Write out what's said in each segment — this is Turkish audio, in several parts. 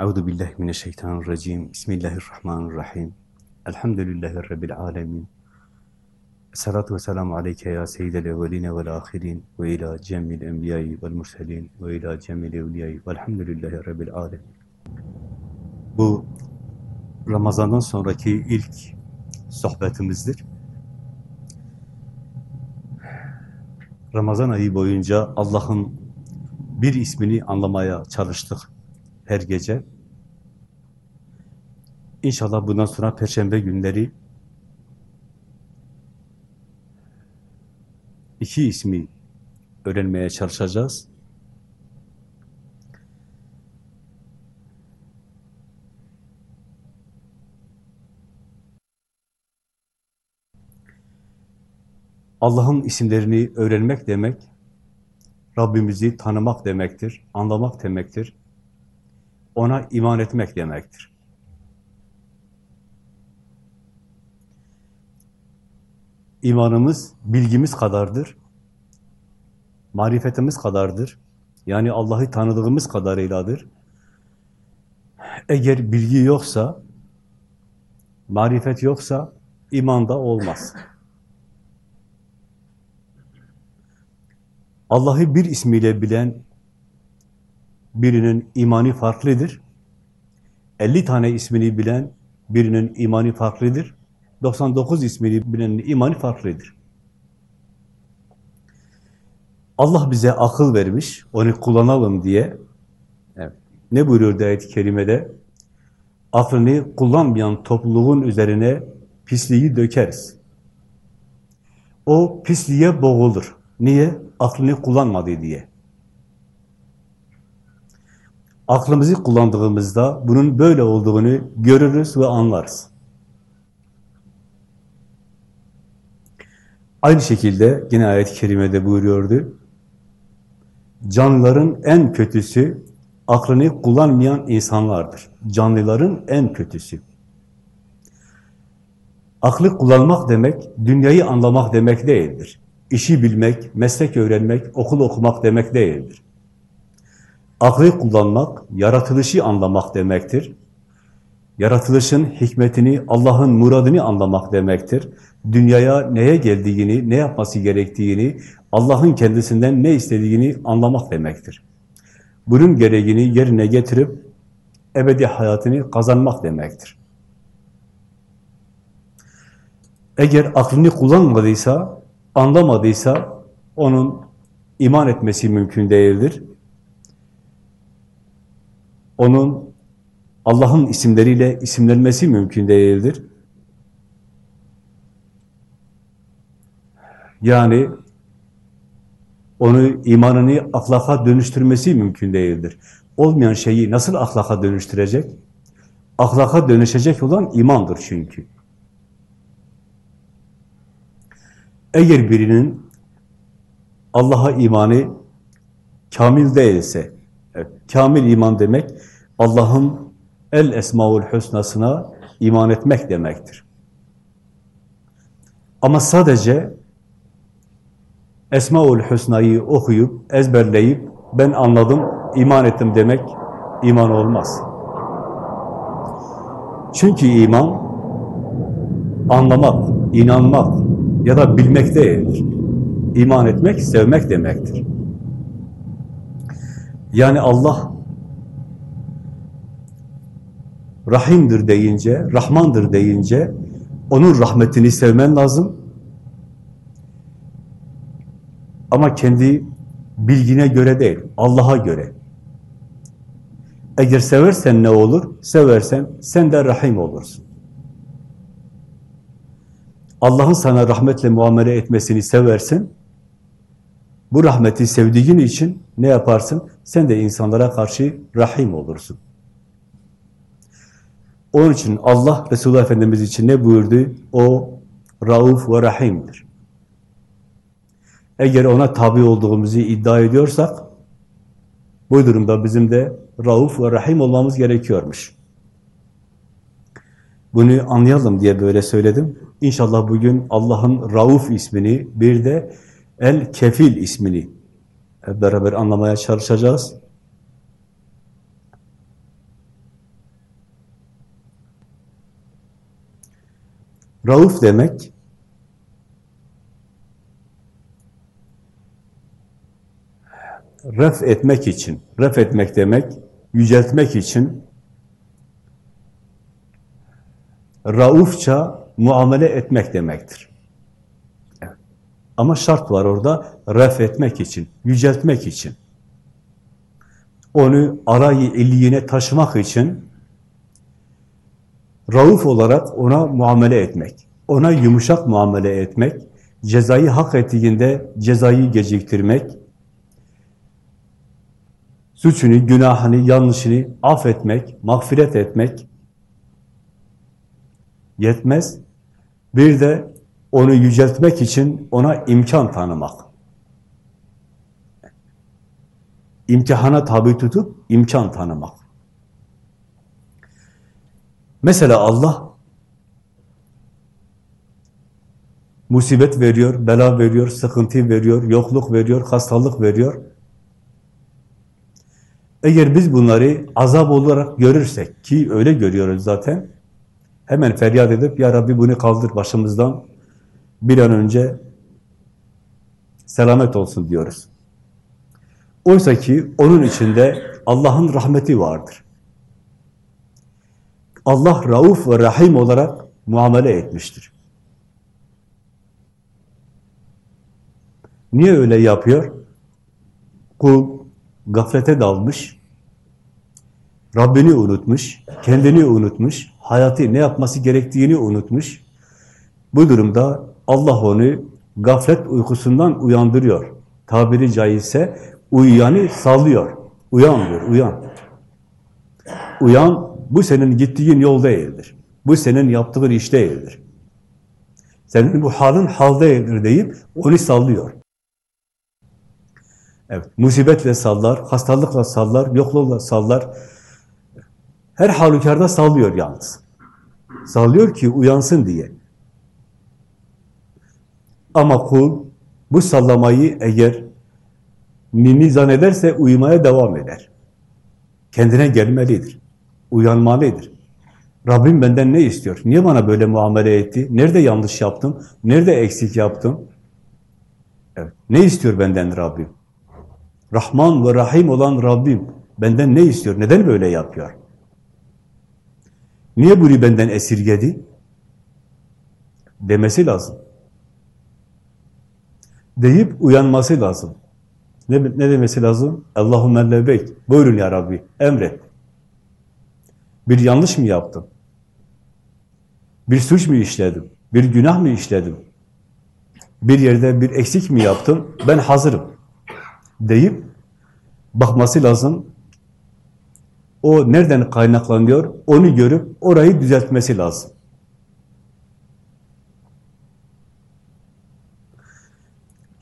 Euzu billahi mineşşeytanirracim. Bismillahirrahmanirrahim. Elhamdülillahi rabbil alamin. Esselatu vesselamu aleyke ya seyyidel evveline vel ahirin ve ila cemmil enbiyayı vel murselin ve ila cemmil evliyayı velhamdülillahi rabbil alemin. Bu Ramazan'dan sonraki ilk sohbetimizdir. Ramazan ayı boyunca Allah'ın bir ismini anlamaya çalıştık her gece. İnşallah bundan sonra Perşembe günleri iki ismi öğrenmeye çalışacağız. Allah'ın isimlerini öğrenmek demek, Rabbimizi tanımak demektir, anlamak demektir, ona iman etmek demektir. İmanımız bilgimiz kadardır, marifetimiz kadardır, yani Allah'ı tanıdığımız kadarıyladır. Eğer bilgi yoksa, marifet yoksa, iman da olmaz. Allah'ı bir ismiyle bilen birinin imani farklıdır. 50 tane ismini bilen birinin imani farklıdır. 99 ismini bilenin imani farklıdır. Allah bize akıl vermiş, onu kullanalım diye. Evet. Ne buyuruyor ayet-i kerimede? Aklını kullanmayan topluluğun üzerine pisliği dökeriz. O pisliğe boğulur. Niye? Aklını kullanmadı diye. Aklımızı kullandığımızda bunun böyle olduğunu görürüz ve anlarız. Aynı şekilde yine ayet-i kerimede buyuruyordu. Canlıların en kötüsü aklını kullanmayan insanlardır. Canlıların en kötüsü. Aklı kullanmak demek, dünyayı anlamak demek değildir. İşi bilmek, meslek öğrenmek, okul okumak demek değildir. Aklı kullanmak, yaratılışı anlamak demektir. Yaratılışın hikmetini, Allah'ın muradını anlamak demektir. Dünyaya neye geldiğini, ne yapması gerektiğini, Allah'ın kendisinden ne istediğini anlamak demektir. Bunun gereğini yerine getirip ebedi hayatını kazanmak demektir. Eğer aklını kullanmadıysa, anlamadıysa onun iman etmesi mümkün değildir. Onun Allah'ın isimleriyle isimlenmesi mümkün değildir. Yani onu imanını ahlaka dönüştürmesi mümkün değildir. Olmayan şeyi nasıl ahlaka dönüştürecek? Ahlaka dönüşecek olan imandır çünkü. Eğer birinin Allah'a imanı kamil değilse, evet, kamil iman demek Allah'ın el esmaul husnasına iman etmek demektir. Ama sadece Esmaül Hüsna'yı okuyup, ezberleyip, ben anladım, iman ettim demek iman olmaz. Çünkü iman, anlamak, inanmak ya da bilmek değildir. İman etmek, sevmek demektir. Yani Allah Rahimdir deyince, Rahmandır deyince, onun rahmetini sevmen lazım. Ama kendi bilgine göre değil, Allah'a göre. Eğer seversen ne olur? Seversen sen de rahim olursun. Allah'ın sana rahmetle muamele etmesini seversin. Bu rahmeti sevdiğin için ne yaparsın? Sen de insanlara karşı rahim olursun. Onun için Allah Resulullah Efendimiz için ne buyurdu? O Rauf ve Rahim'dir. Eğer ona tabi olduğumuzu iddia ediyorsak, bu durumda bizim de Rauf ve Rahim olmamız gerekiyormuş. Bunu anlayalım diye böyle söyledim. İnşallah bugün Allah'ın Rauf ismini, bir de El Kefil ismini hep beraber anlamaya çalışacağız. Rauf demek ref etmek için, ref etmek demek yüceltmek için raufça muamele etmek demektir. Ama şart var orada, ref etmek için, yüceltmek için. Onu arayı illiyine taşımak için rauf olarak ona muamele etmek, ona yumuşak muamele etmek, cezayı hak ettiğinde cezayı geciktirmek, suçunu, günahını, yanlışını affetmek, mağfiret etmek yetmez. Bir de onu yüceltmek için ona imkan tanımak. İmtihana tabi tutup imkan tanımak. Mesela Allah musibet veriyor, bela veriyor, sıkıntı veriyor, yokluk veriyor, hastalık veriyor. Eğer biz bunları azap olarak görürsek, ki öyle görüyoruz zaten, hemen feryat edip, Ya Rabbi bunu kaldır başımızdan, bir an önce selamet olsun diyoruz. Oysa ki onun içinde Allah'ın rahmeti vardır. Allah rauf ve rahim olarak muamele etmiştir. Niye öyle yapıyor? Kul gaflete dalmış, Rabbini unutmuş, kendini unutmuş, hayatı ne yapması gerektiğini unutmuş. Bu durumda Allah onu gaflet uykusundan uyandırıyor. Tabiri caizse uyuyanı sallıyor. Uyan diyor, uyan. Uyan, bu senin gittiğin yol değildir. Bu senin yaptığın iş değildir. Senin bu halin hal değildir deyip onu sallıyor. Evet, musibetle sallar, hastalıkla sallar, yoklukla sallar. Her halükarda sallıyor yalnız. Sallıyor ki uyansın diye. Ama kul bu sallamayı eğer ninni zannederse uyumaya devam eder. Kendine gelmelidir. Uyanmalıdır. Rabbim benden ne istiyor? Niye bana böyle muamele etti? Nerede yanlış yaptım? Nerede eksik yaptım? Evet. Ne istiyor benden Rabbim? Rahman ve Rahim olan Rabbim benden ne istiyor? Neden böyle yapıyor? Niye bunu benden esirgedi? Demesi lazım. Deyip uyanması lazım. Ne, ne demesi lazım? Allahümme lebeyk. Buyurun ya Rabbi, emret. Bir yanlış mı yaptım? Bir suç mu işledim? Bir günah mı işledim? Bir yerde bir eksik mi yaptım? Ben hazırım. Deyip bakması lazım. O nereden kaynaklanıyor? Onu görüp orayı düzeltmesi lazım.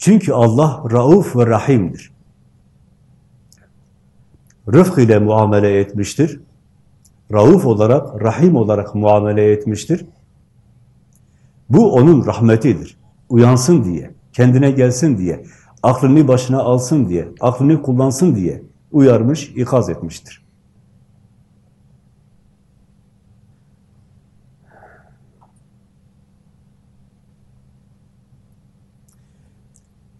Çünkü Allah rauf ve rahimdir. Rıfk ile muamele etmiştir. Rauf olarak, rahim olarak muamele etmiştir. Bu onun rahmetidir. Uyansın diye, kendine gelsin diye, aklını başına alsın diye, aklını kullansın diye uyarmış, ikaz etmiştir.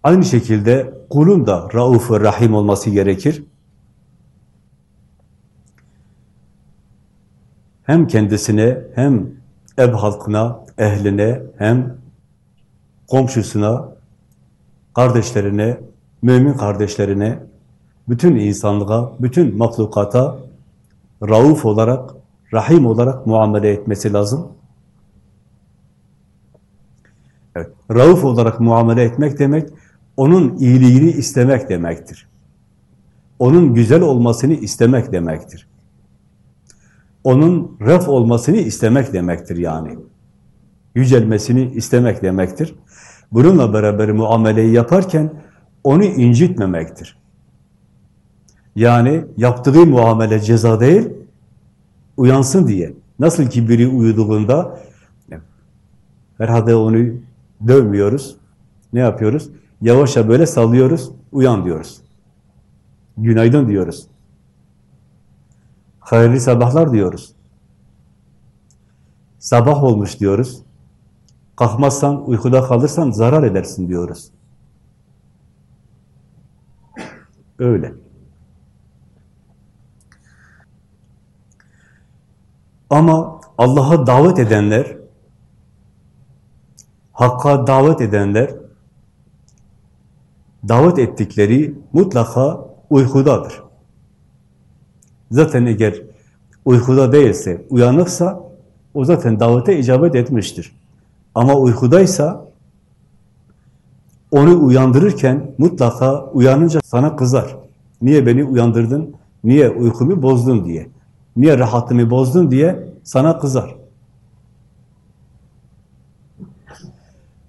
Aynı şekilde kulun da rauf rahim olması gerekir. Hem kendisine, hem ev halkına, ehline, hem komşusuna, kardeşlerine, mümin kardeşlerine, bütün insanlığa, bütün mahlukata rauf olarak, rahim olarak muamele etmesi lazım. Evet, rauf olarak muamele etmek demek, onun iyiliğini istemek demektir. Onun güzel olmasını istemek demektir. Onun ref olmasını istemek demektir yani. Yücelmesini istemek demektir. Bununla beraber muameleyi yaparken onu incitmemektir. Yani yaptığı muamele ceza değil, uyansın diye. Nasıl ki biri uyuduğunda herhalde onu dövmüyoruz. Ne yapıyoruz? Yavaşça böyle sallıyoruz, uyan diyoruz. Günaydın diyoruz. Hayırlı sabahlar diyoruz. Sabah olmuş diyoruz. Kalkmazsan, uykuda kalırsan zarar edersin diyoruz. Öyle. Ama Allah'a davet edenler, Hakka davet edenler, davet ettikleri mutlaka uykudadır. Zaten eğer uykuda değilse, uyanıksa, o zaten davete icabet etmiştir. Ama uykudaysa, onu uyandırırken mutlaka uyanınca sana kızar. Niye beni uyandırdın, niye uykumu bozdun diye. Niye rahatımı bozdun diye sana kızar.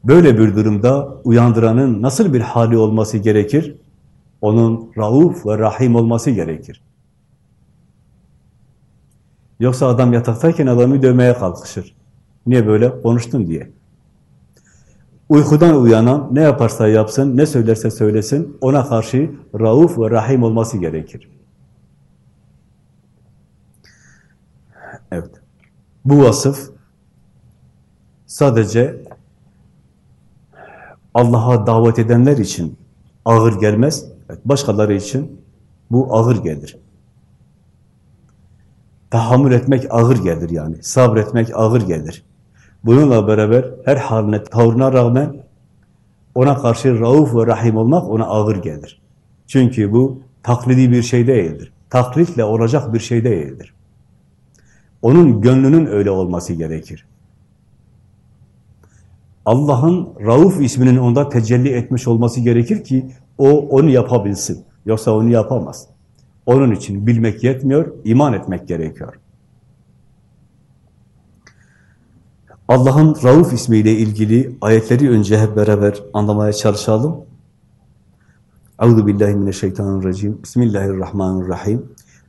Böyle bir durumda uyandıranın nasıl bir hali olması gerekir? Onun rauf ve rahim olması gerekir. Yoksa adam yataktayken adamı dövmeye kalkışır. Niye böyle konuştun diye. Uykudan uyanan ne yaparsa yapsın, ne söylerse söylesin, ona karşı rauf ve rahim olması gerekir. Evet. Bu vasıf sadece Allah'a davet edenler için ağır gelmez. Başkaları için bu ağır gelir. Tahammül etmek ağır gelir yani. Sabretmek ağır gelir. Bununla beraber her haline, tavrına rağmen ona karşı rauf ve rahim olmak ona ağır gelir. Çünkü bu taklidi bir şey değildir. Taklitle olacak bir şey değildir. Onun gönlünün öyle olması gerekir. Allah'ın Rauf isminin onda tecelli etmiş olması gerekir ki o onu yapabilsin. Yoksa onu yapamaz. Onun için bilmek yetmiyor, iman etmek gerekiyor. Allah'ın Rauf ismiyle ilgili ayetleri önce hep beraber anlamaya çalışalım. Euzu billahi mineşşeytanirracim. Bismillahirrahmanirrahim.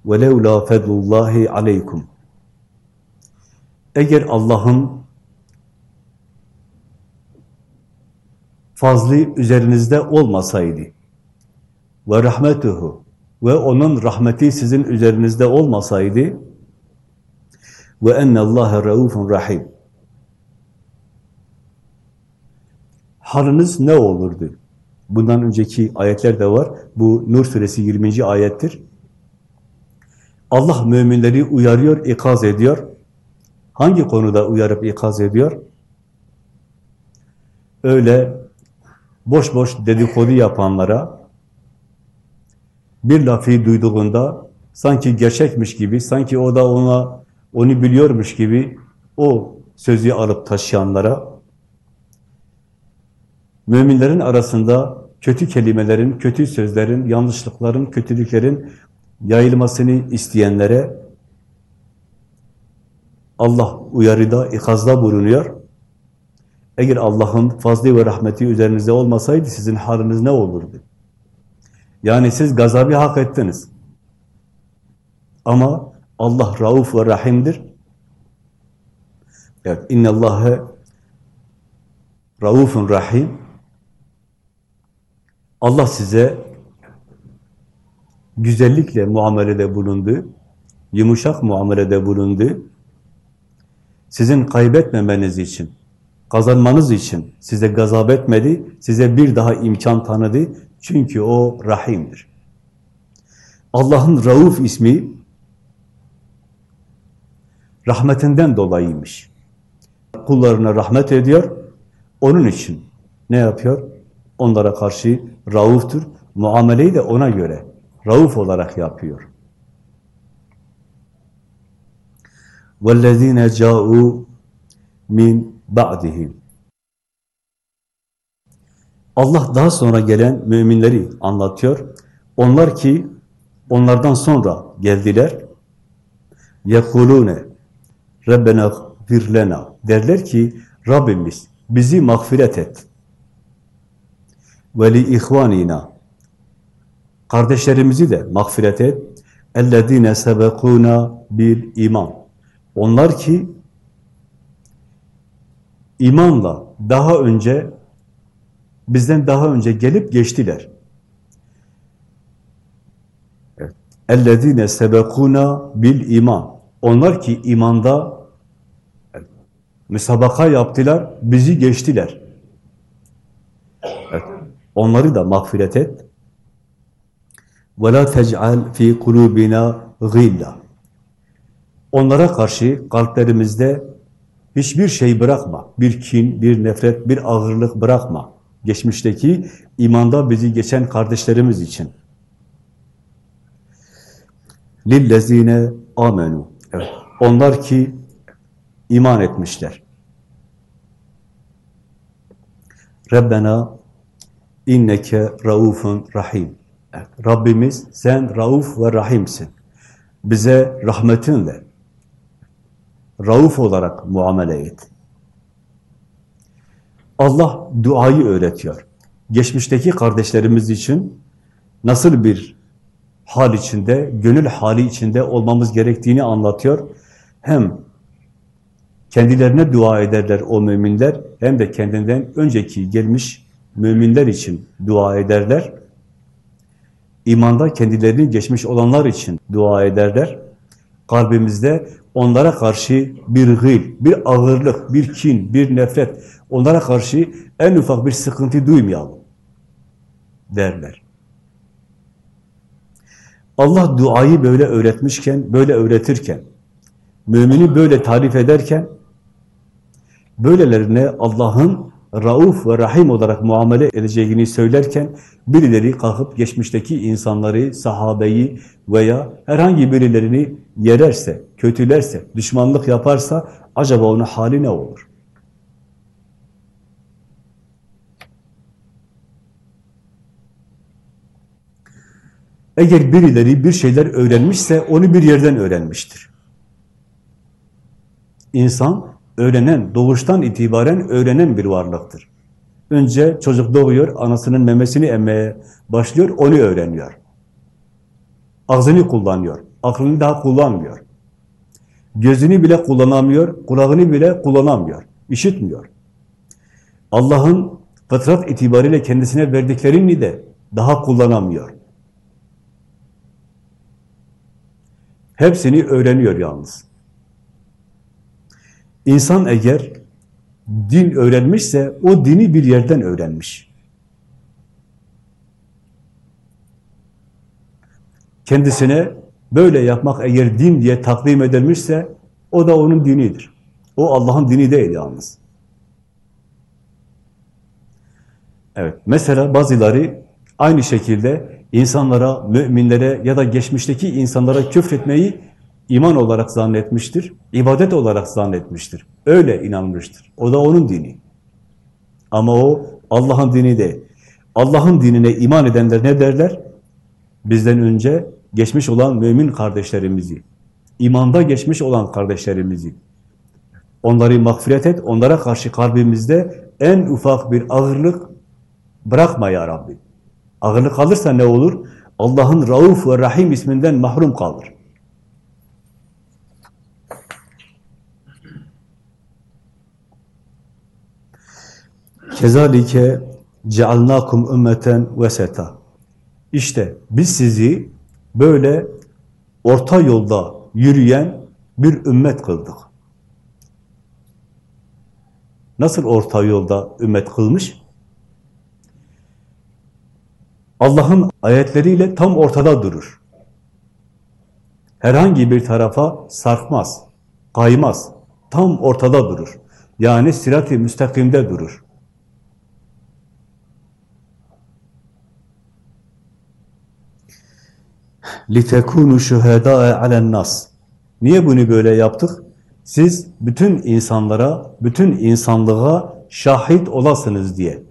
Ve levla fedlullahi aleykum. Eğer Allah'ın fazlı üzerinizde olmasaydı ve rahmetuhu ve onun rahmeti sizin üzerinizde olmasaydı ve ennallâhe raufun rahim haliniz ne olurdu? Bundan önceki ayetler de var. Bu Nur suresi 20. ayettir. Allah müminleri uyarıyor, ikaz ediyor. Hangi konuda uyarıp ikaz ediyor? Öyle boş boş dedikodu yapanlara bir lafı duyduğunda sanki gerçekmiş gibi, sanki o da ona onu biliyormuş gibi o sözü alıp taşıyanlara müminlerin arasında kötü kelimelerin, kötü sözlerin, yanlışlıkların, kötülüklerin yayılmasını isteyenlere Allah uyarıda, ikazda bulunuyor. Eğer Allah'ın fazlı ve rahmeti üzerinizde olmasaydı sizin haliniz ne olurdu? Yani siz gazabı hak ettiniz. Ama Allah rauf ve rahimdir. Evet, innallâhe raufun rahim. Allah size güzellikle muamelede bulundu, yumuşak muamelede bulundu. Sizin kaybetmemeniz için, kazanmanız için size gazap etmedi, size bir daha imkan tanıdı. Çünkü o rahimdir. Allah'ın Rauf ismi rahmetinden dolayıymış. Kullarına rahmet ediyor, onun için ne yapıyor? Onlara karşı rauftur, muameleyi de ona göre rauf olarak yapıyor. وَالَّذ۪ينَ جَاءُوا min ba'dihim. Allah daha sonra gelen müminleri anlatıyor. Onlar ki onlardan sonra geldiler. Yekulune Rabbena virlena derler ki Rabbimiz bizi mağfiret et. Ve li ihvanina kardeşlerimizi de mağfiret et. Ellezine sebekuna bil iman. Onlar ki imanla daha önce bizden daha önce gelip geçtiler. اَلَّذ۪ينَ سَبَقُونَ bil iman. Onlar ki imanda Müsabaka yaptılar, bizi geçtiler. Evet, onları da mağfiret et. وَلَا تَجْعَلْ ف۪ي قُلُوبِنَا غِلَّ Onlara karşı kalplerimizde Hiçbir şey bırakma. Bir kin, bir nefret, bir ağırlık bırakma. Geçmişteki imanda bizi geçen kardeşlerimiz için. Lillezine amenu. Evet. Onlar ki iman etmişler. Rabbena inneke raufun rahim. Evet. Rabbimiz sen rauf ve rahimsin. Bize rahmetinle, rauf olarak muamele et. Allah duayı öğretiyor. Geçmişteki kardeşlerimiz için nasıl bir hal içinde, gönül hali içinde olmamız gerektiğini anlatıyor. Hem kendilerine dua ederler o müminler, hem de kendinden önceki gelmiş müminler için dua ederler. İmanda kendilerini geçmiş olanlar için dua ederler. Kalbimizde onlara karşı bir gıl, bir ağırlık, bir kin, bir nefret, onlara karşı en ufak bir sıkıntı duymayalım derler. Allah duayı böyle öğretmişken, böyle öğretirken, mümini böyle tarif ederken, böylelerine Allah'ın Rauf ve Rahim olarak muamele edeceğini söylerken, birileri kalkıp geçmişteki insanları, sahabeyi veya herhangi birilerini yererse, kötülerse, düşmanlık yaparsa, acaba onun hali ne olur? Eğer birileri bir şeyler öğrenmişse onu bir yerden öğrenmiştir. İnsan öğrenen, doğuştan itibaren öğrenen bir varlıktır. Önce çocuk doğuyor, anasının memesini emmeye başlıyor, onu öğreniyor. Ağzını kullanıyor, aklını daha kullanmıyor. Gözünü bile kullanamıyor, kulağını bile kullanamıyor, işitmiyor. Allah'ın fıtrat itibariyle kendisine verdiklerini de daha kullanamıyor. Hepsini öğreniyor yalnız. İnsan eğer din öğrenmişse o dini bir yerden öğrenmiş. Kendisine böyle yapmak eğer din diye takdim edilmişse o da onun dinidir. O Allah'ın dini değil yalnız. Evet, mesela bazıları aynı şekilde insanlara, müminlere ya da geçmişteki insanlara küfretmeyi iman olarak zannetmiştir, ibadet olarak zannetmiştir. Öyle inanmıştır. O da onun dini. Ama o Allah'ın dini değil. Allah'ın dinine iman edenler ne derler? Bizden önce geçmiş olan mümin kardeşlerimizi, imanda geçmiş olan kardeşlerimizi, onları mağfiret et, onlara karşı kalbimizde en ufak bir ağırlık bırakma ya Rabbi. Ağırlık kalırsa ne olur? Allah'ın Rauf ve Rahim isminden mahrum kalır. Kezalike cealnakum ümmeten veseta. İşte biz sizi böyle orta yolda yürüyen bir ümmet kıldık. Nasıl orta yolda ümmet kılmış? Allah'ın ayetleriyle tam ortada durur. Herhangi bir tarafa sarkmaz, kaymaz. Tam ortada durur. Yani sirat-i müstakimde durur. litekunu şuhedâe alen nas. Niye bunu böyle yaptık? Siz bütün insanlara, bütün insanlığa şahit olasınız diye.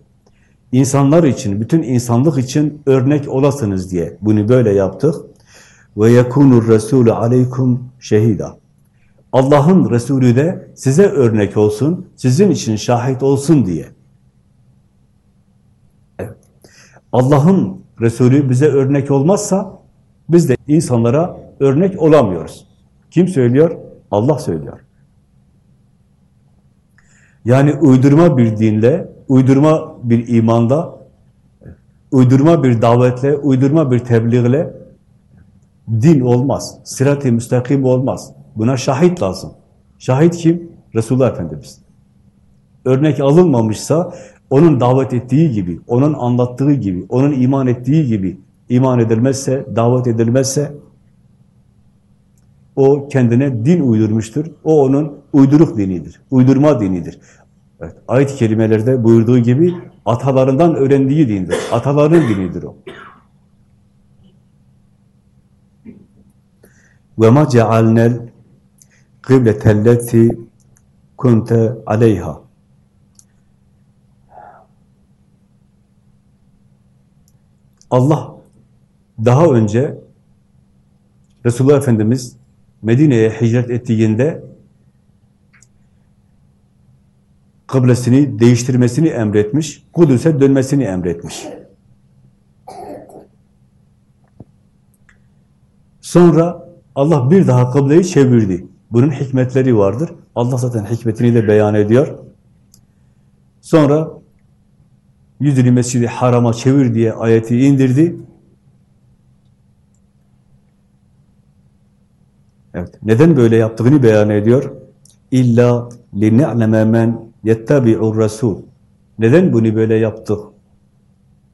İnsanlar için, bütün insanlık için örnek olasınız diye bunu böyle yaptık. Ve yekunur resulü aleykum şehida. Allah'ın Resulü de size örnek olsun, sizin için şahit olsun diye. Evet. Allah'ın Resulü bize örnek olmazsa biz de insanlara örnek olamıyoruz. Kim söylüyor? Allah söylüyor. Yani uydurma bir dinle, uydurma bir imanda, uydurma bir davetle, uydurma bir tebliğle din olmaz. Sırat-ı müstakim olmaz. Buna şahit lazım. Şahit kim? Resulullah Efendimiz. örnek alınmamışsa, onun davet ettiği gibi, onun anlattığı gibi, onun iman ettiği gibi iman edilmezse, davet edilmezse, o kendine din uydurmuştur. O onun uyduruk dinidir, uydurma dinidir. Evet, ayet-i kerimelerde buyurduğu gibi atalarından öğrendiği dindir. Ataların dinidir o. Ve ma cealnel kıbletelleti kunte aleyha. Allah daha önce Resulullah Efendimiz Medine'ye hicret ettiğinde kıblesini değiştirmesini emretmiş, Kudüs'e dönmesini emretmiş. Sonra Allah bir daha kıbleyi çevirdi. Bunun hikmetleri vardır. Allah zaten hikmetini de beyan ediyor. Sonra yüzünü mescidi harama çevir diye ayeti indirdi. Evet. Neden böyle yaptığını beyan ediyor. İlla line'leme men yettebi'ur rasul. Neden bunu böyle yaptık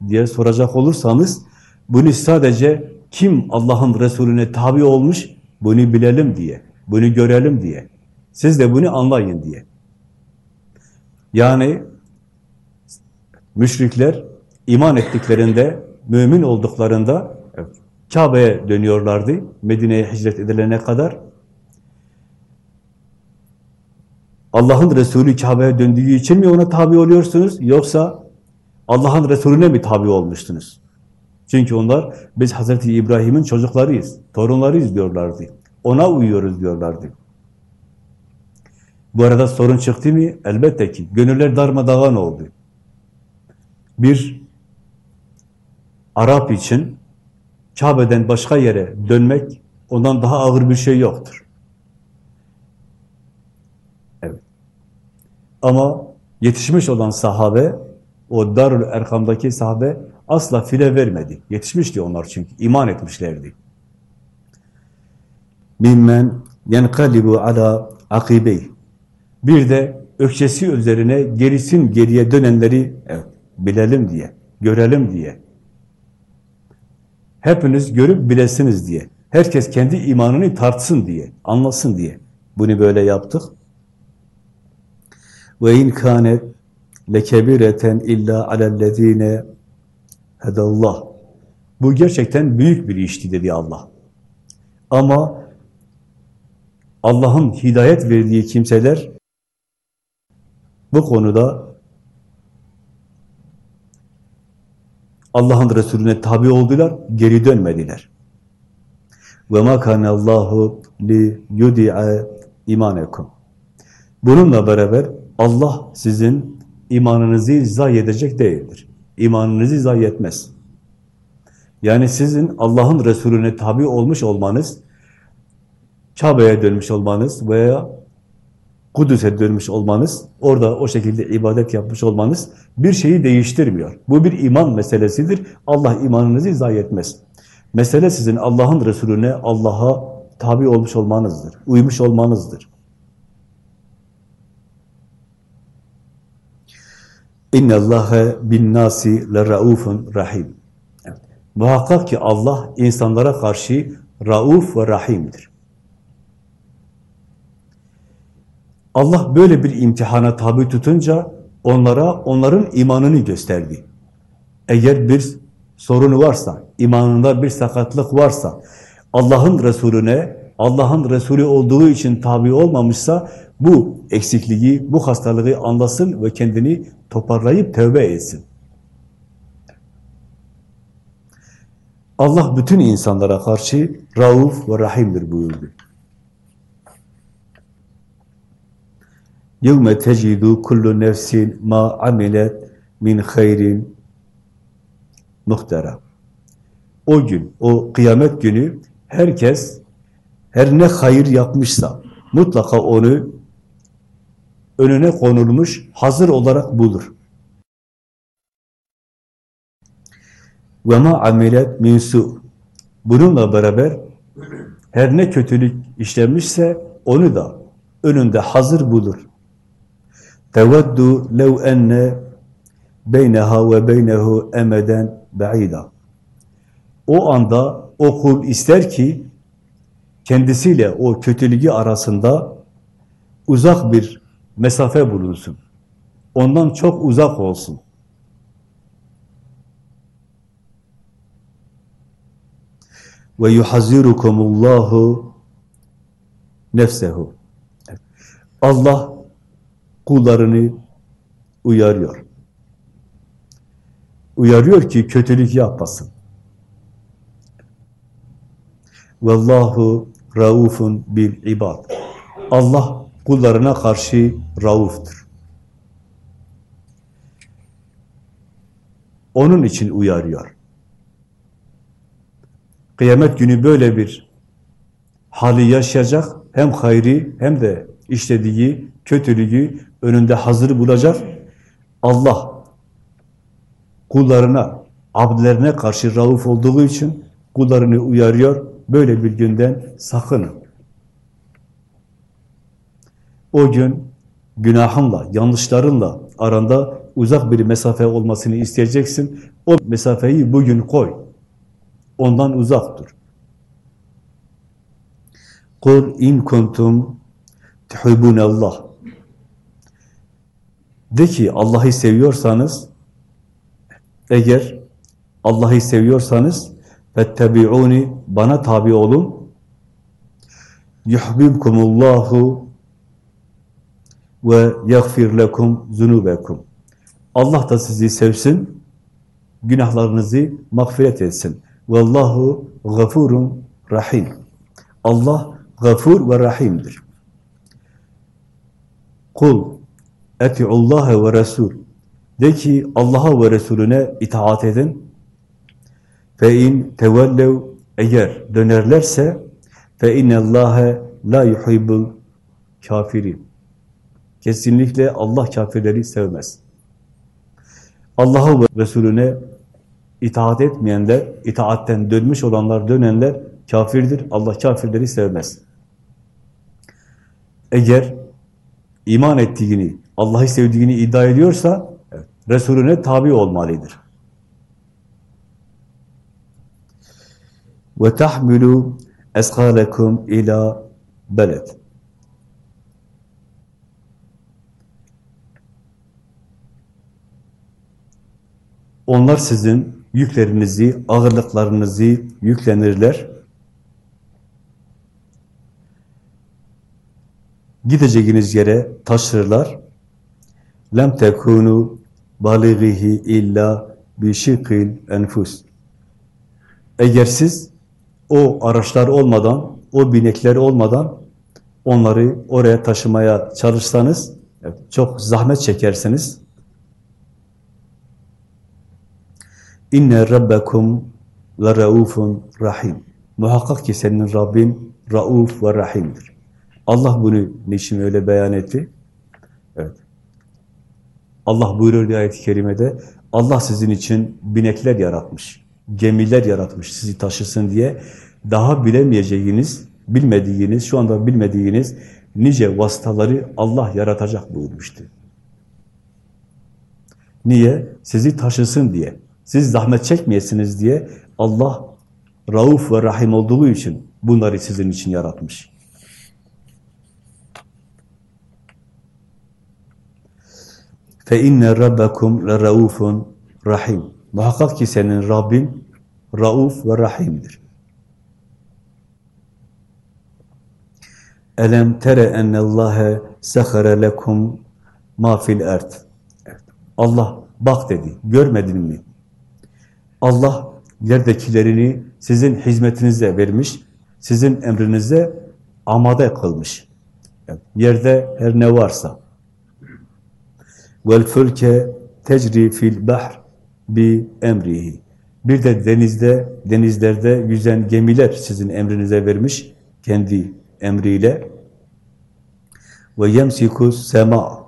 diye soracak olursanız bunu sadece kim Allah'ın Resulüne tabi olmuş bunu bilelim diye, bunu görelim diye. Siz de bunu anlayın diye. Yani müşrikler iman ettiklerinde, mümin olduklarında Kabe'ye dönüyorlardı. Medine'ye hicret edilene kadar. Allah'ın Resulü Kabe'ye döndüğü için mi ona tabi oluyorsunuz? Yoksa Allah'ın Resulüne mi tabi olmuştunuz? Çünkü onlar biz Hazreti İbrahim'in çocuklarıyız, torunlarıyız diyorlardı. Ona uyuyoruz diyorlardı. Bu arada sorun çıktı mı? Elbette ki. Gönüller darmadağın oldu. Bir Arap için Kabe'den başka yere dönmek ondan daha ağır bir şey yoktur. Evet. Ama yetişmiş olan sahabe, o Darül Erkam'daki sahabe asla file vermedi. Yetişmişti onlar çünkü. iman etmişlerdi. Mimmen yenkalibu ala akibey. Bir de ökçesi üzerine gerisin geriye dönenleri evet, bilelim diye, görelim diye. Hepiniz görüp bilesiniz diye. Herkes kendi imanını tartsın diye, anlasın diye. Bunu böyle yaptık. Ve in kânet lekebireten illa alellezîne hedallah. Bu gerçekten büyük bir işti dedi Allah. Ama Allah'ın hidayet verdiği kimseler bu konuda Allah'ın Resulüne tabi oldular, geri dönmediler. Kana Allahu li yudi'a imanekum. Bununla beraber Allah sizin imanınızı zayi edecek değildir. İmanınızı zayi etmez. Yani sizin Allah'ın Resulüne tabi olmuş olmanız, Kabe'ye dönmüş olmanız veya Kudüs'e dönmüş olmanız, orada o şekilde ibadet yapmış olmanız bir şeyi değiştirmiyor. Bu bir iman meselesidir. Allah imanınızı zayi etmez. Mesele sizin Allah'ın Resulüne, Allah'a tabi olmuş olmanızdır, uymuş olmanızdır. İnne Allahe bin nasi le raufun rahim. Muhakkak ki Allah insanlara karşı rauf ve rahimdir. Allah böyle bir imtihana tabi tutunca onlara onların imanını gösterdi. Eğer bir sorunu varsa, imanında bir sakatlık varsa, Allah'ın Resulüne, Allah'ın Resulü olduğu için tabi olmamışsa, bu eksikliği, bu hastalığı anlasın ve kendini toparlayıp tövbe etsin. Allah bütün insanlara karşı rauf ve rahimdir buyurdu. يَوْمَ تَجِدُ كُلُّ نَفْسٍ مَا عَمِلَتْ مِنْ خَيْرٍ muhtera. O gün, o kıyamet günü herkes her ne hayır yapmışsa mutlaka onu önüne konulmuş, hazır olarak bulur. وَمَا عَمِلَتْ مِنْ سُءٍ Bununla beraber her ne kötülük işlemişse onu da önünde hazır bulur. lev enne beyneha ve beynehu emeden ba'ida. O anda o kul ister ki kendisiyle o kötülüğü arasında uzak bir mesafe bulunsun. Ondan çok uzak olsun. Ve yuhazirukumullahu nefsehu. Allah kullarını uyarıyor. Uyarıyor ki kötülük yapmasın. Vallahu raufun bil ibad. Allah kullarına karşı rauftur. Onun için uyarıyor. Kıyamet günü böyle bir hali yaşayacak, hem hayri hem de işlediği kötülüğü önünde hazır bulacak. Allah kullarına, abdlerine karşı rauf olduğu için kullarını uyarıyor. Böyle bir günden sakının. O gün günahınla, yanlışlarınla aranda uzak bir mesafe olmasını isteyeceksin. O mesafeyi bugün koy. Ondan uzak dur. Kul in kuntum Allah. De ki Allah'ı seviyorsanız eğer Allah'ı seviyorsanız fettebi'uni bana tabi olun yuhbibkumullahu ve yaghfir lekum zunubekum. Allah da sizi sevsin, günahlarınızı mağfiret etsin. Vallahu gafurun rahim. Allah gafur ve rahimdir. Kul eti'ullaha ve resul. De ki Allah'a ve Resulüne itaat edin. Fe in tevellev eğer dönerlerse fe innallâhe la yuhibbul kafirin. Kesinlikle Allah kafirleri sevmez. Allah'a ve Resulüne itaat etmeyenler, itaatten dönmüş olanlar, dönenler kafirdir. Allah kafirleri sevmez. Eğer iman ettiğini, Allah'ı sevdiğini iddia ediyorsa, Resulüne tabi olmalıdır. Ve tahmilu eskalekum ila beled. Onlar sizin yüklerinizi, ağırlıklarınızı yüklenirler. Gideceğiniz yere taşırlar. Lem tekunu balighihi illa bi şikil enfus. Eğer siz o araçlar olmadan, o binekler olmadan onları oraya taşımaya çalışsanız çok zahmet çekersiniz. İnne rabbekum la raufun rahim. Muhakkak ki senin Rabbin rauf ve rahimdir. Allah bunu niçin öyle beyan etti? Evet. Allah buyuruyor diye ayet-i kerimede, Allah sizin için binekler yaratmış, gemiler yaratmış sizi taşısın diye daha bilemeyeceğiniz, bilmediğiniz, şu anda bilmediğiniz nice vasıtaları Allah yaratacak buyurmuştu. Niye? Sizi taşısın diye. Siz zahmet çekmeyesiniz diye Allah rauf ve rahim olduğu için bunları sizin için yaratmış. Fe inne rabbakum la raufun rahim. Muhakkak ki senin Rabbin rauf ve rahimdir. Elem tere ennallâhe sehare lekum ma fil erd. Allah bak dedi. Görmedin mi? Allah yerdekilerini sizin hizmetinize vermiş, sizin emrinize amade kılmış. Yani yerde her ne varsa. Fülke tecri fil bahr bi emrihi. Bir de denizde, denizlerde yüzen gemiler sizin emrinize vermiş, kendi emriyle. Ve yemsikus sema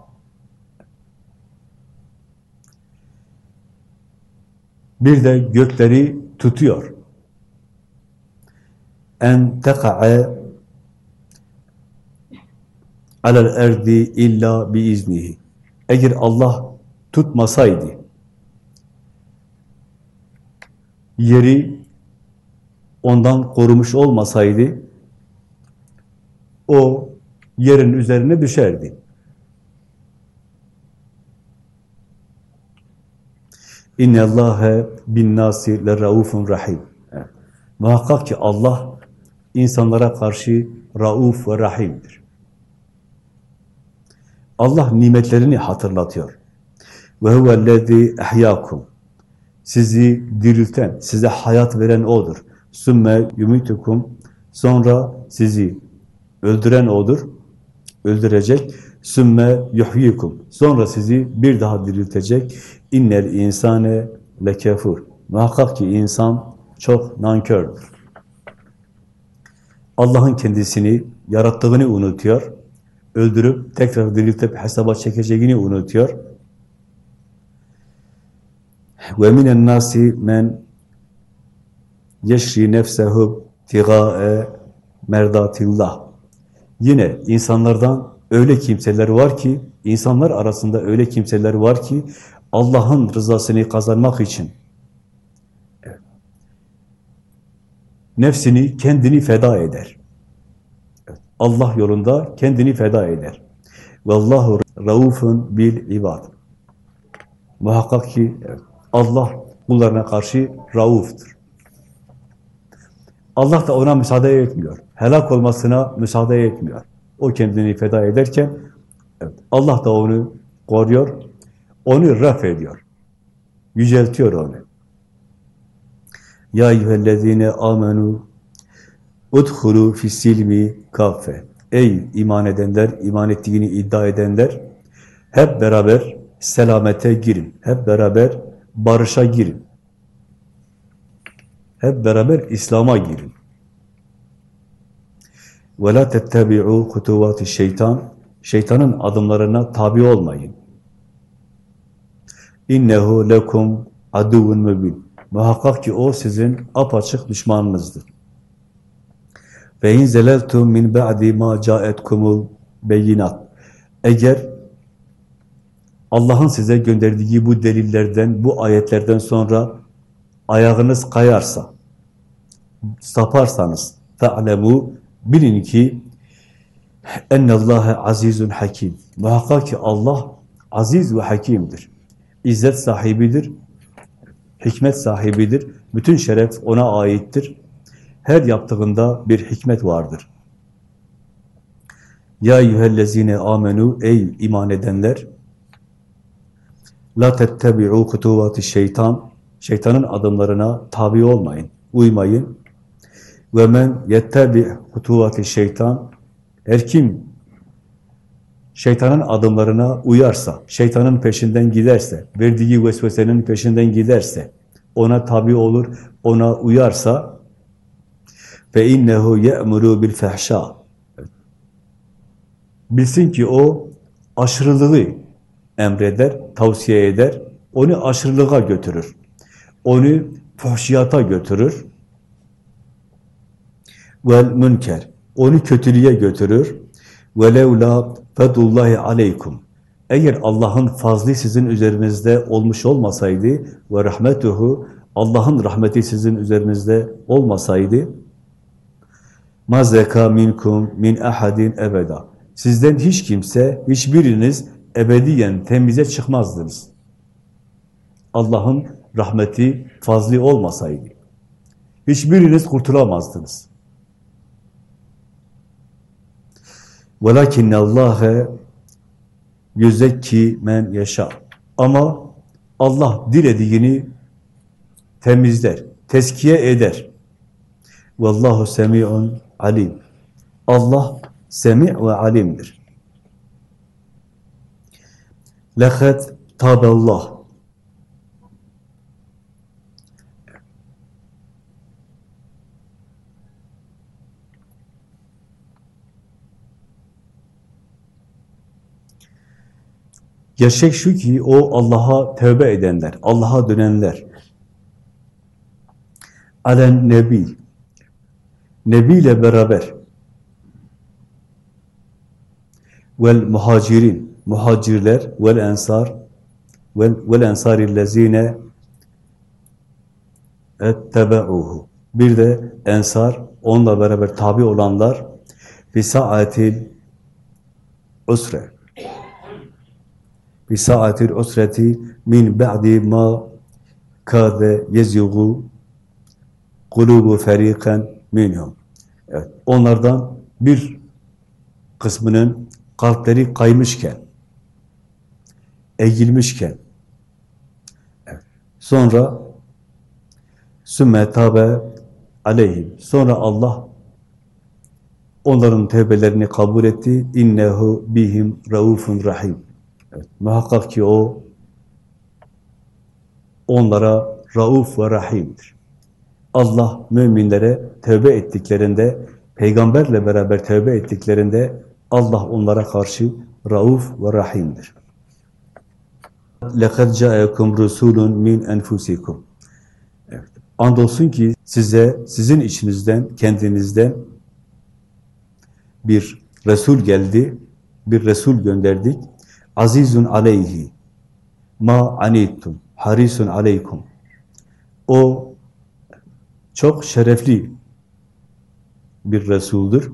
Bir de gökleri tutuyor. En teka'a alel erdi illa bi iznihi. Eğer Allah tutmasaydı, yeri ondan korumuş olmasaydı, o yerin üzerine düşerdi. İnne Allahe bin nasi le raufun rahim. Muhakkak ki Allah insanlara karşı rauf ve rahimdir. Allah nimetlerini hatırlatıyor. Ve huvellezî ehyâkum. Sizi dirilten, size hayat veren O'dur. Sümme yumitukum. Sonra sizi öldüren O'dur. Öldürecek. Sümme yuhyikum. Sonra sizi bir daha diriltecek. İnnel insane lekefur. Muhakkak ki insan çok nankördür. Allah'ın kendisini yarattığını unutuyor. Öldürüp tekrar diriltip hesaba çekeceğini unutuyor. Ve minen nasi men yeşri nefsehu tigâe merdatillah. Yine insanlardan öyle kimseler var ki, insanlar arasında öyle kimseler var ki Allah'ın rızasını kazanmak için nefsini, kendini feda eder. Allah yolunda kendini feda eder. Vallahu raufun bil ibad. Muhakkak ki Allah kullarına karşı rauftur. Allah da ona müsaade etmiyor. Helak olmasına müsaade etmiyor. O kendini feda ederken Allah da onu koruyor, onu raf ediyor. Yüceltiyor onu. Ya eyyühellezine amenu udhulu fissilmi kaffe. Ey iman edenler, iman ettiğini iddia edenler, hep beraber selamete girin. Hep beraber barışa girin. Hep beraber İslam'a girin. وَلَا تَتَّبِعُوا خُتُوَاتِ şeytan Şeytanın adımlarına tabi olmayın. İnnehu lekum aduvun mübin. Muhakkak ki o sizin apaçık düşmanınızdır. Ve in zeleltum min ba'di ma ca'etkumul beyinat. Eğer Allah'ın size gönderdiği bu delillerden, bu ayetlerden sonra ayağınız kayarsa, saparsanız, fe'lemû, bilin ki ennallâhe azizun hakim. Muhakkak ki Allah aziz ve hakimdir. İzzet sahibidir, hikmet sahibidir. Bütün şeref ona aittir. Her yaptığında bir hikmet vardır. Ya eyyühellezine amenu ey iman edenler la tettebi'u kutuvati şeytan şeytanın adımlarına tabi olmayın, uymayın. Ve men yettebi kutuvati şeytan her kim şeytanın adımlarına uyarsa, şeytanın peşinden giderse, verdiği vesvesenin peşinden giderse, ona tabi olur, ona uyarsa ve innehu ye'muru bil fehşâ bilsin ki o aşırılığı emreder, tavsiye eder, onu aşırılığa götürür. Onu fuhşiyata götürür. Vel münker. Onu kötülüğe götürür. Velevla fedullahi aleykum. Eğer Allah'ın fazlı sizin üzerinizde olmuş olmasaydı ve rahmetuhu Allah'ın rahmeti sizin üzerinizde olmasaydı ma zeka minkum min ahadin ebeda. Sizden hiç kimse, hiçbiriniz ebediyen temize çıkmazdınız. Allah'ın rahmeti fazlı olmasaydı. Hiçbiriniz kurtulamazdınız. وَلَكِنَّ اللّٰهَ يُزَكِّ men yaşa. Ama Allah dilediğini temizler, teskiye eder. Vallahu semi'un alim. Allah semi ve alimdir. Lekad taballah. Gerçek şu ki o Allah'a tövbe edenler, Allah'a dönenler. Alen Nebi. Nebi ile beraber vel muhacirin muhacirler vel ensar vel, vel ensarillezine ettebeuhu. Bir de ensar, onunla beraber tabi olanlar bir saatil usre bir saatil usreti min ba'di ma kâde yezyugu kulubu feriken minhum. Evet, onlardan bir kısmının kalpleri kaymışken, eğilmişken, evet, sonra sümme aleyhim. Sonra Allah onların tevbelerini kabul etti. İnnehu bihim raufun rahim. Evet, muhakkak ki o onlara rauf ve rahimdir. Allah müminlere tövbe ettiklerinde, peygamberle beraber tövbe ettiklerinde Allah onlara karşı rauf ve rahimdir. لَقَدْ جَاءَكُمْ رُسُولٌ مِنْ أَنْفُسِكُمْ Evet. Andolsun ki size, sizin içinizden, kendinizden bir Resul geldi, bir Resul gönderdik. Azizun aleyhi, ma anittum, harisun aleykum. O çok şerefli bir Resul'dür.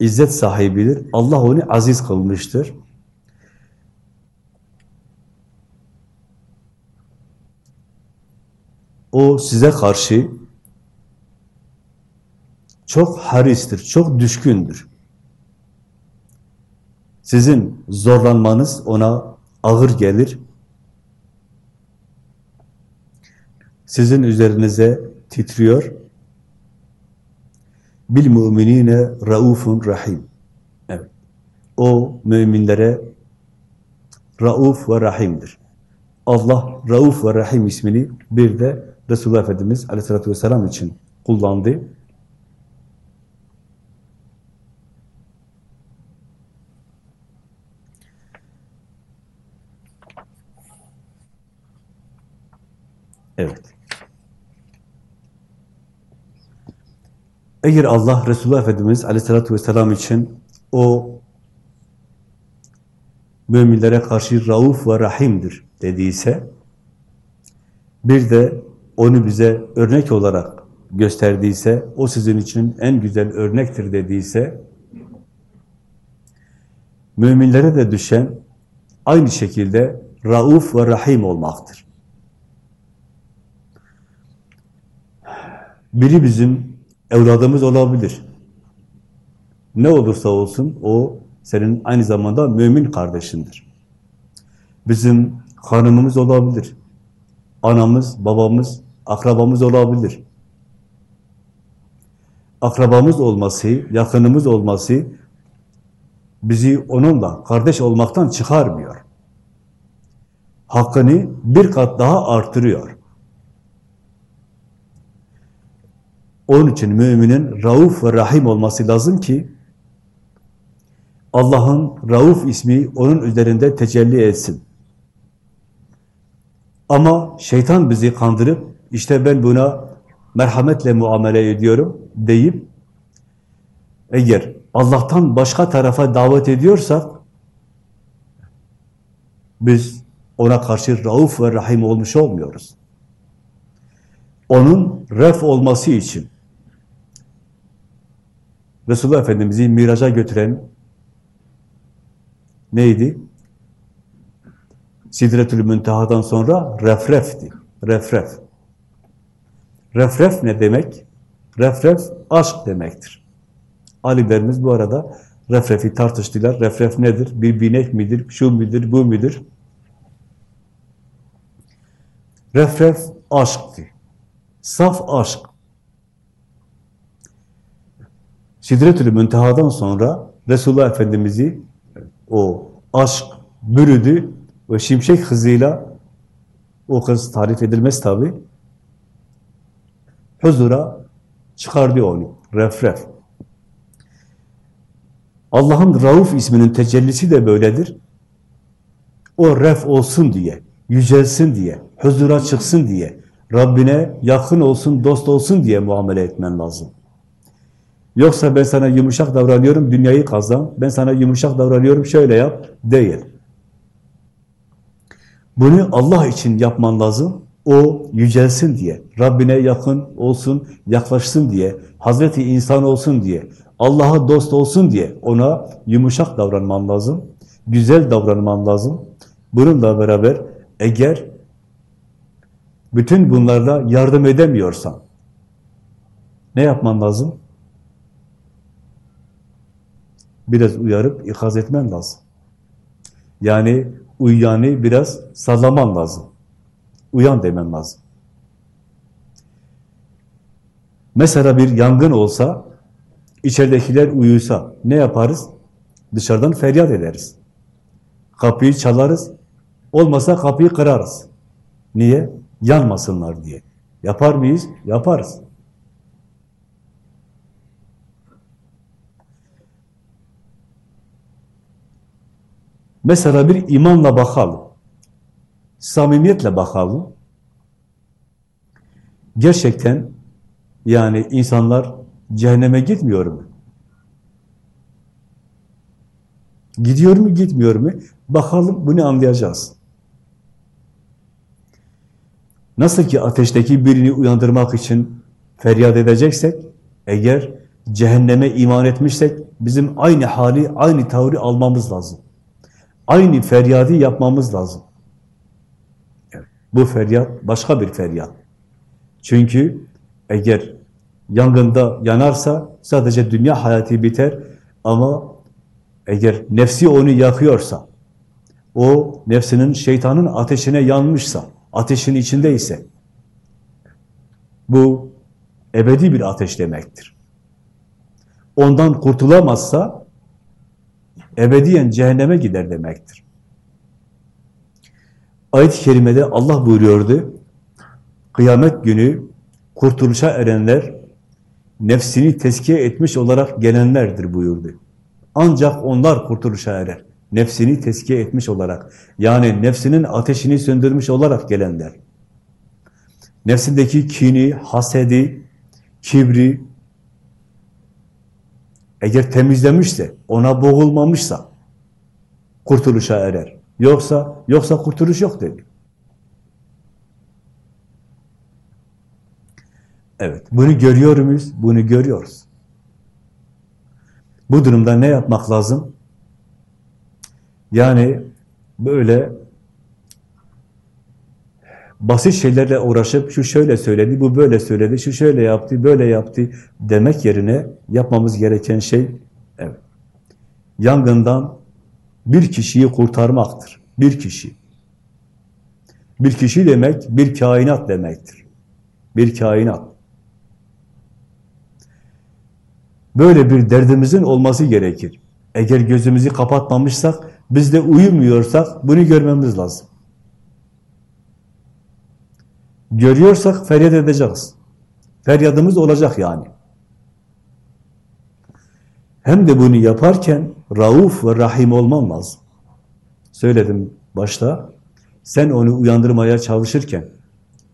İzzet sahibidir. Allah onu aziz kılmıştır. O size karşı çok haristir, çok düşkündür. Sizin zorlanmanız ona ağır gelir. Sizin üzerinize titriyor. Bil müminine raufun rahim. Evet. O müminlere rauf ve rahimdir. Allah rauf ve rahim ismini bir de Resulullah Efendimiz aleyhissalatü vesselam için kullandı. Evet. Eğer Allah Resulullah Efendimiz aleyhissalatü vesselam için o müminlere karşı rauf ve rahimdir dediyse bir de onu bize örnek olarak gösterdiyse, o sizin için en güzel örnektir dediyse müminlere de düşen aynı şekilde rauf ve rahim olmaktır. Biri bizim evladımız olabilir. Ne olursa olsun o senin aynı zamanda mümin kardeşindir. Bizim hanımımız olabilir. Anamız, babamız, akrabamız olabilir. Akrabamız olması, yakınımız olması bizi onunla kardeş olmaktan çıkarmıyor. Hakkını bir kat daha artırıyor. Onun için müminin rauf ve rahim olması lazım ki Allah'ın rauf ismi onun üzerinde tecelli etsin. Ama şeytan bizi kandırıp işte ben buna merhametle muamele ediyorum deyip eğer Allah'tan başka tarafa davet ediyorsak biz ona karşı rauf ve rahim olmuş olmuyoruz. Onun ref olması için Resulullah Efendimiz'i miraca götüren neydi? Sidretül Münteha'dan sonra refrefti. Refref. Refref ne demek? Refref aşk demektir. Alilerimiz bu arada refrefi tartıştılar. Refref nedir? Bir binek midir? Şu midir? Bu midir? Refref aşktı. Saf aşk. Sidretül Münteha'dan sonra Resulullah Efendimiz'i o aşk bürüdü ve şimşek hızıyla o hız tarif edilmez tabi huzura çıkardı onu. Refref. Allah'ın Rauf isminin tecellisi de böyledir. O ref olsun diye, yücelsin diye, huzura çıksın diye, Rabbine yakın olsun, dost olsun diye muamele etmen lazım. Yoksa ben sana yumuşak davranıyorum, dünyayı kazan. Ben sana yumuşak davranıyorum, şöyle yap. Değil. Bunu Allah için yapman lazım. O yücelsin diye, Rabbine yakın olsun, yaklaşsın diye, Hazreti insan olsun diye, Allah'a dost olsun diye ona yumuşak davranman lazım, güzel davranman lazım. Bununla beraber eğer bütün bunlarla yardım edemiyorsan ne yapman lazım? Biraz uyarıp ikaz etmen lazım. Yani uyuyanı biraz sallaman lazım. Uyan demen lazım. Mesela bir yangın olsa, içeridekiler uyusa ne yaparız? Dışarıdan feryat ederiz. Kapıyı çalarız, olmasa kapıyı kırarız. Niye? Yanmasınlar diye. Yapar mıyız? Yaparız. Mesela bir imanla bakalım. Samimiyetle bakalım. Gerçekten yani insanlar cehenneme gitmiyor mu? Gidiyor mu, gitmiyor mu? Bakalım, bunu anlayacağız. Nasıl ki ateşteki birini uyandırmak için feryat edeceksek, eğer cehenneme iman etmişsek, bizim aynı hali, aynı tavrı almamız lazım. Aynı feryadı yapmamız lazım. Bu feryat başka bir feryat. Çünkü eğer yangında yanarsa sadece dünya hayatı biter ama eğer nefsi onu yakıyorsa, o nefsinin şeytanın ateşine yanmışsa, ateşin içindeyse, bu ebedi bir ateş demektir. Ondan kurtulamazsa, ebediyen cehenneme gider demektir. Ayet-i kerimede Allah buyuruyordu, kıyamet günü kurtuluşa erenler, nefsini tezkiye etmiş olarak gelenlerdir buyurdu. Ancak onlar kurtuluşa erer. Nefsini tezkiye etmiş olarak. Yani nefsinin ateşini söndürmüş olarak gelenler. Nefsindeki kini, hasedi, kibri, eğer temizlemişse, ona boğulmamışsa kurtuluşa erer. Yoksa yoksa kurtuluş yok dedi. Evet, bunu görüyor muyuz? Bunu görüyoruz. Bu durumda ne yapmak lazım? Yani böyle basit şeylerle uğraşıp şu şöyle söyledi, bu böyle söyledi, şu şöyle yaptı, böyle yaptı demek yerine yapmamız gereken şey evet. Yangından bir kişiyi kurtarmaktır. Bir kişi. Bir kişi demek bir kainat demektir. Bir kainat. Böyle bir derdimizin olması gerekir. Eğer gözümüzü kapatmamışsak, biz de uyumuyorsak bunu görmemiz lazım. Görüyorsak feryat edeceğiz. Feryadımız olacak yani. Hem de bunu yaparken rauf ve rahim olman lazım. Söyledim başta, sen onu uyandırmaya çalışırken,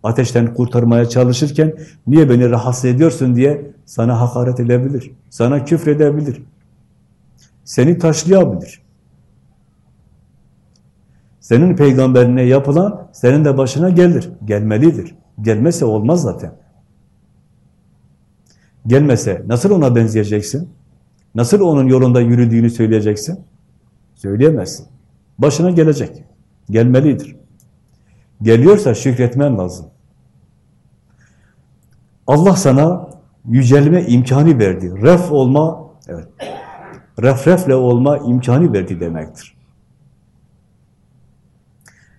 ateşten kurtarmaya çalışırken, niye beni rahatsız ediyorsun diye sana hakaret edebilir, sana küfredebilir, seni taşlayabilir. Senin peygamberine yapılan senin de başına gelir, gelmelidir. Gelmese olmaz zaten. Gelmese nasıl ona benzeyeceksin? Nasıl onun yolunda yürüdüğünü söyleyeceksin? Söyleyemezsin. Başına gelecek. Gelmelidir. Geliyorsa şükretmen lazım. Allah sana yücelme imkanı verdi. Ref olma, evet. Refrefle olma imkanı verdi demektir.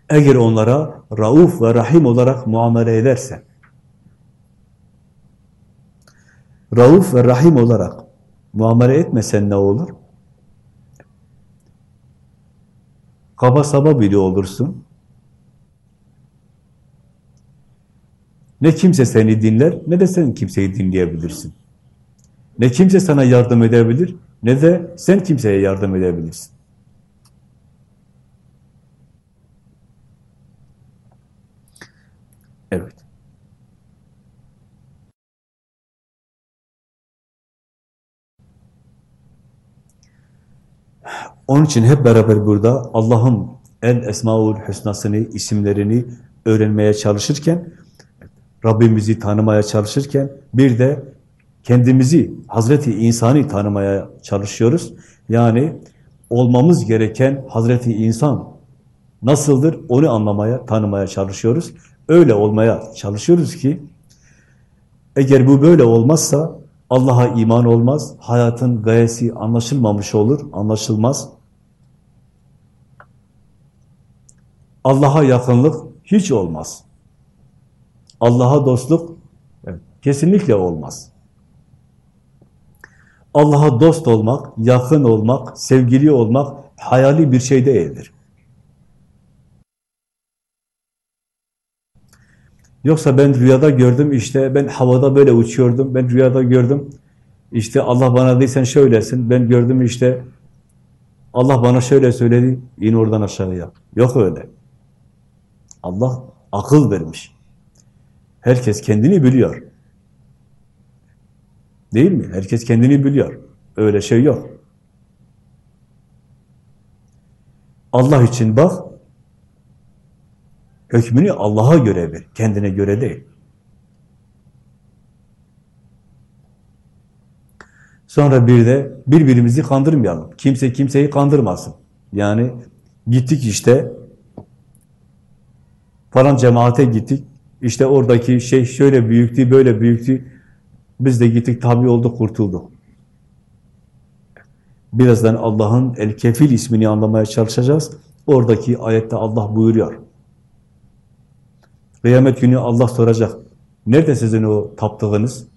Eğer onlara rauf ve rahim olarak muamele edersen, rauf ve rahim olarak muamele etmesen ne olur? Kaba saba biri olursun. Ne kimse seni dinler, ne de sen kimseyi dinleyebilirsin. Ne kimse sana yardım edebilir, ne de sen kimseye yardım edebilirsin. Evet. Onun için hep beraber burada Allah'ın en esmaul hüsnasını, isimlerini öğrenmeye çalışırken, Rabbimizi tanımaya çalışırken bir de kendimizi, Hazreti İnsan'ı tanımaya çalışıyoruz. Yani olmamız gereken Hazreti İnsan nasıldır onu anlamaya, tanımaya çalışıyoruz. Öyle olmaya çalışıyoruz ki, eğer bu böyle olmazsa Allah'a iman olmaz, hayatın gayesi anlaşılmamış olur, anlaşılmaz. Allah'a yakınlık hiç olmaz. Allah'a dostluk kesinlikle olmaz. Allah'a dost olmak, yakın olmak, sevgili olmak hayali bir şey değildir. Yoksa ben rüyada gördüm işte ben havada böyle uçuyordum, ben rüyada gördüm işte Allah bana değilsen şöylesin, ben gördüm işte Allah bana şöyle söyledi, in oradan aşağıya. Yok öyle. Allah akıl vermiş. Herkes kendini biliyor. Değil mi? Herkes kendini biliyor. Öyle şey yok. Allah için bak, hükmünü Allah'a göre ver, kendine göre değil. Sonra bir de birbirimizi kandırmayalım. Kimse kimseyi kandırmasın. Yani gittik işte, falan cemaate gittik, işte oradaki şey şöyle büyüktü, böyle büyüktü, biz de gittik, tabi olduk, kurtulduk. Birazdan Allah'ın El-Kefil ismini anlamaya çalışacağız. Oradaki ayette Allah buyuruyor. Kıyamet günü Allah soracak. Nerede sizin o taptığınız?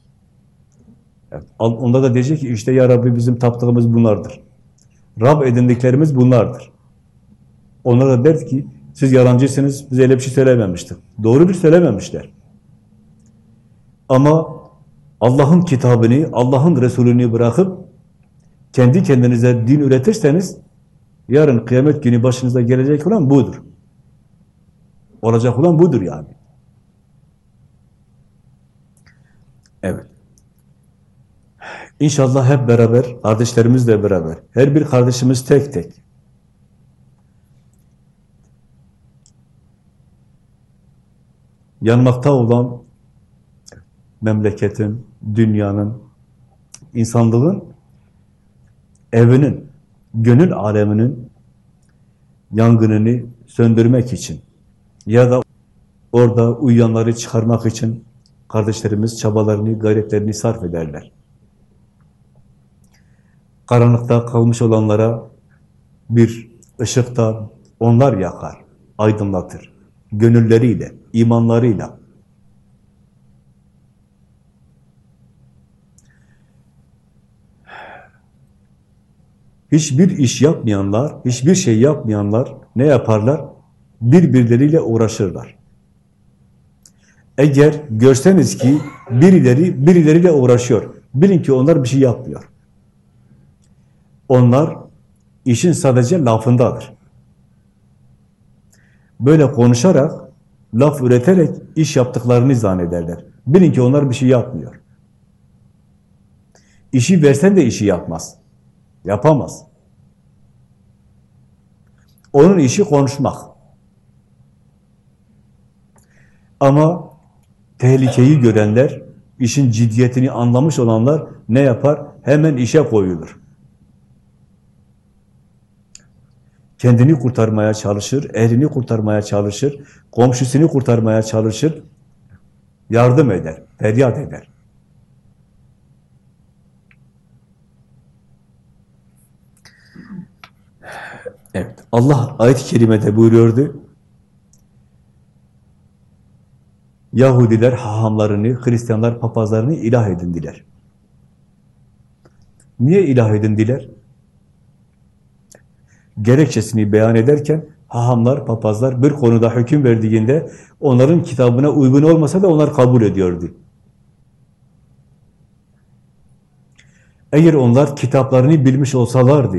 Evet. Onda da diyecek ki işte ya Rabbi bizim taptığımız bunlardır. Rab edindiklerimiz bunlardır. Onlara da der ki siz yalancısınız, biz öyle bir şey söylememiştik. Doğru bir söylememişler. Ama Allah'ın kitabını, Allah'ın Resulünü bırakıp kendi kendinize din üretirseniz yarın kıyamet günü başınıza gelecek olan budur. Olacak olan budur yani. Evet. İnşallah hep beraber, kardeşlerimizle beraber, her bir kardeşimiz tek tek. Yanmakta olan memleketin, dünyanın, insanlığın, evinin, gönül aleminin yangınını söndürmek için ya da orada uyuyanları çıkarmak için kardeşlerimiz çabalarını, gayretlerini sarf ederler. Karanlıkta kalmış olanlara bir ışık da onlar yakar, aydınlatır. Gönülleriyle, imanlarıyla. Hiçbir iş yapmayanlar, hiçbir şey yapmayanlar ne yaparlar? Birbirleriyle uğraşırlar. Eğer görseniz ki birileri birileriyle uğraşıyor, bilin ki onlar bir şey yapmıyor. Onlar işin sadece lafındadır. Böyle konuşarak, laf üreterek iş yaptıklarını zannederler. Bilin ki onlar bir şey yapmıyor. İşi versen de işi yapmaz. Yapamaz. Onun işi konuşmak. Ama tehlikeyi görenler, işin ciddiyetini anlamış olanlar ne yapar? Hemen işe koyulur. Kendini kurtarmaya çalışır, ehlini kurtarmaya çalışır, komşusunu kurtarmaya çalışır, yardım eder, feryat eder. Evet, Allah ayet-i kerimede buyuruyordu. Yahudiler hahamlarını, Hristiyanlar papazlarını ilah edindiler. Niye ilah edindiler? Gerekçesini beyan ederken hahamlar, papazlar bir konuda hüküm verdiğinde onların kitabına uygun olmasa da onlar kabul ediyordu. Eğer onlar kitaplarını bilmiş olsalardı,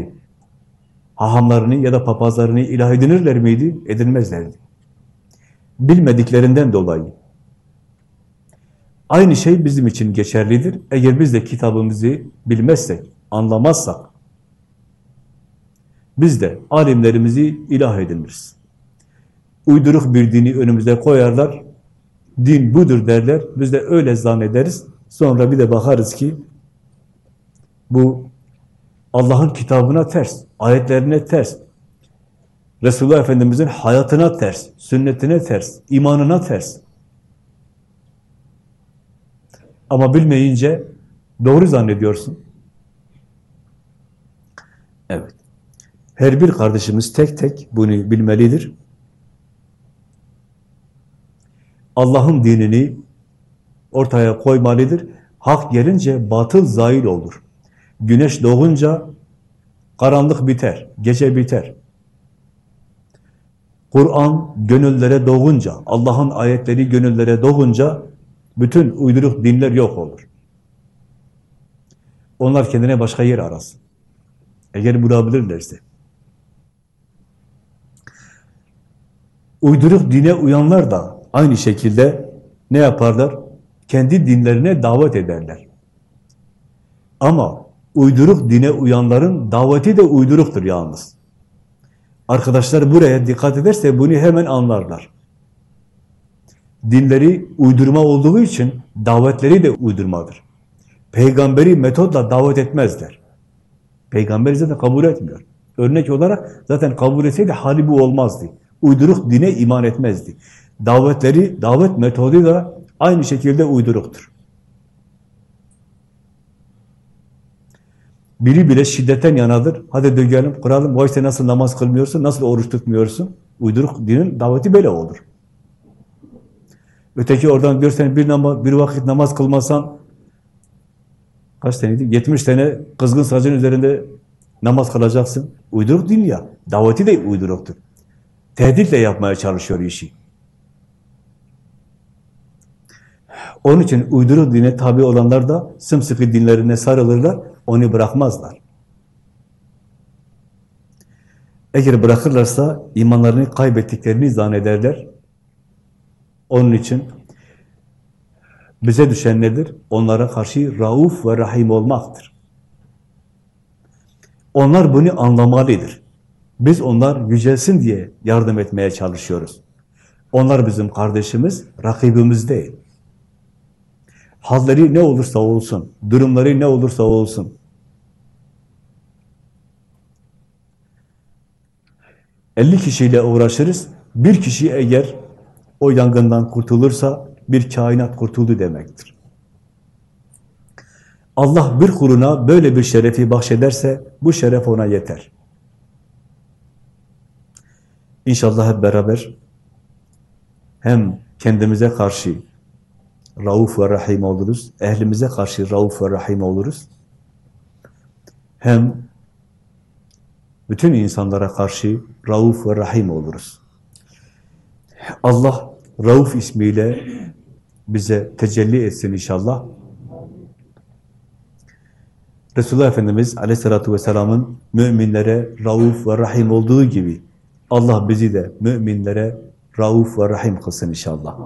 hahamlarını ya da papazlarını ilah edinirler miydi? Edinmezlerdi. Bilmediklerinden dolayı. Aynı şey bizim için geçerlidir. Eğer biz de kitabımızı bilmezsek, anlamazsak, Biz de alimlerimizi ilah ediniriz. Uyduruk bir dini önümüze koyarlar, din budur derler, biz de öyle zannederiz. Sonra bir de bakarız ki bu Allah'ın kitabına ters, ayetlerine ters, Resulullah Efendimiz'in hayatına ters, sünnetine ters, imanına ters. Ama bilmeyince doğru zannediyorsun. Evet. Her bir kardeşimiz tek tek bunu bilmelidir. Allah'ın dinini ortaya koymalıdır. Hak gelince batıl zail olur. Güneş doğunca karanlık biter, gece biter. Kur'an gönüllere doğunca, Allah'ın ayetleri gönüllere doğunca bütün uyduruk dinler yok olur. Onlar kendine başka yer arasın. Eğer bulabilirlerse. Uyduruk dine uyanlar da aynı şekilde ne yaparlar? Kendi dinlerine davet ederler. Ama uyduruk dine uyanların daveti de uyduruktur yalnız. Arkadaşlar buraya dikkat ederse bunu hemen anlarlar. Dinleri uydurma olduğu için davetleri de uydurmadır. Peygamberi metodla davet etmezler. Peygamberi zaten kabul etmiyor. Örnek olarak zaten kabul etseydi hali bu olmazdı. Uyduruk dine iman etmezdi. Davetleri, davet metodu da aynı şekilde uyduruktur. Biri bile şiddetten yanadır. Hadi dögelim, kuralım. Vay sen nasıl namaz kılmıyorsun, nasıl oruç tutmuyorsun? Uyduruk dinin daveti böyle olur. Öteki oradan diyor sen bir, namaz, bir vakit namaz kılmasan kaç seneydi? 70 sene kızgın sacın üzerinde namaz kılacaksın. Uyduruk din ya. Daveti de uyduruktur. Tehditle yapmaya çalışıyor işi. Onun için uyduruk dine tabi olanlar da sımsıkı dinlerine sarılırlar, onu bırakmazlar. Eğer bırakırlarsa imanlarını kaybettiklerini zannederler. Onun için bize düşen nedir? Onlara karşı rauf ve rahim olmaktır. Onlar bunu anlamalıdır. Biz onlar yücelsin diye yardım etmeye çalışıyoruz. Onlar bizim kardeşimiz, rakibimiz değil. Halleri ne olursa olsun, durumları ne olursa olsun. Elli kişiyle uğraşırız, bir kişi eğer o yangından kurtulursa bir kainat kurtuldu demektir. Allah bir kuluna böyle bir şerefi bahşederse bu şeref ona yeter. İnşallah hep beraber hem kendimize karşı rauf ve rahim oluruz, ehlimize karşı rauf ve rahim oluruz. Hem bütün insanlara karşı rauf ve rahim oluruz. Allah Rauf ismiyle bize tecelli etsin inşallah. Resulullah Efendimiz aleyhissalatü vesselamın müminlere rauf ve rahim olduğu gibi Allah bizi de müminlere rauf ve rahim kılsın inşallah.